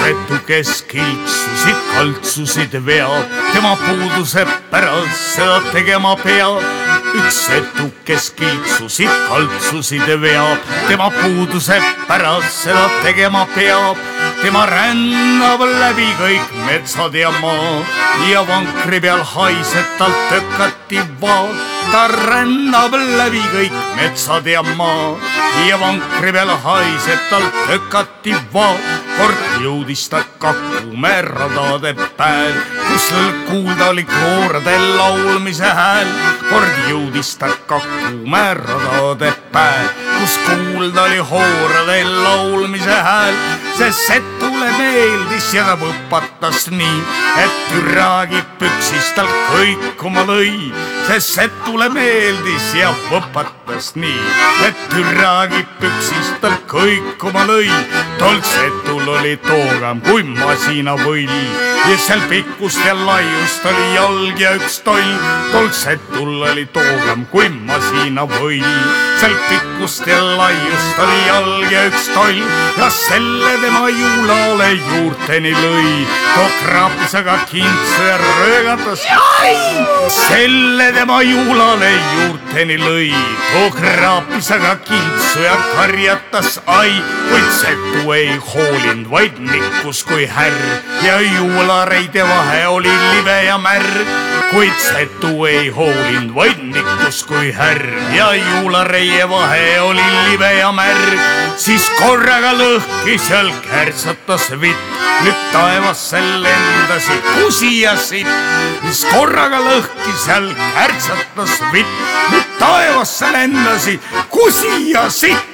setu, kes kilksusid, kaltsusid veab, tema puuduse pärast seda tegema peab. üks setu, kes kilksusid, kaltsusid veab, tema puuduse pärast seda tegema peab tema rännab läbi kõik metsad ja maa ja vankri peal haiseb tal tökati vaat. ta rännab läbi kõik metsad ja maa ja vankri peal haiseb tal tökati vaat. Kord jõudis ta Kakumäe radade pääl, kus kuulda oli koorade laulmise hääl. kord jõudis ta Kakumäe radade pääl, kus kuulda oli hoorade laulmise hääl see setule meeldis ja ta võpatas nii, et türagi püksis tal kõikuma lõi. See setule meeldis ja võpatas nii, et türagi püksis tal kõikuma lõi. tol setul oli toogam kui masinavõll ja seal pikkust ja laiust oli jalg ja üks toll. tol setul oli toogam kui masinavõll, seal pikkust ja laiust oli jalg ja üks toll ja selle te tema juulale juurteni lõi. too kraapis aga kintsu ja röögatas. selle tema juulale juurteni lõi. too kraapis aga ja karjatas ai, kuid setu ei hoolinud, vaid nikkus kui härr. Ja juulareide vahe oli libe ja märg kuid setu ei hoolinud, vaid nikkus kui härr. Ja juulareie vahe oli libe ja märg, siis korraga lõhki seal kärtsatas vitt, nüüd taevasse lendasid kusi ja sitt, mis korraga lõhki seal kärtsatas vitt, nüüd taevasse lendasid kusi ja sitt. sí.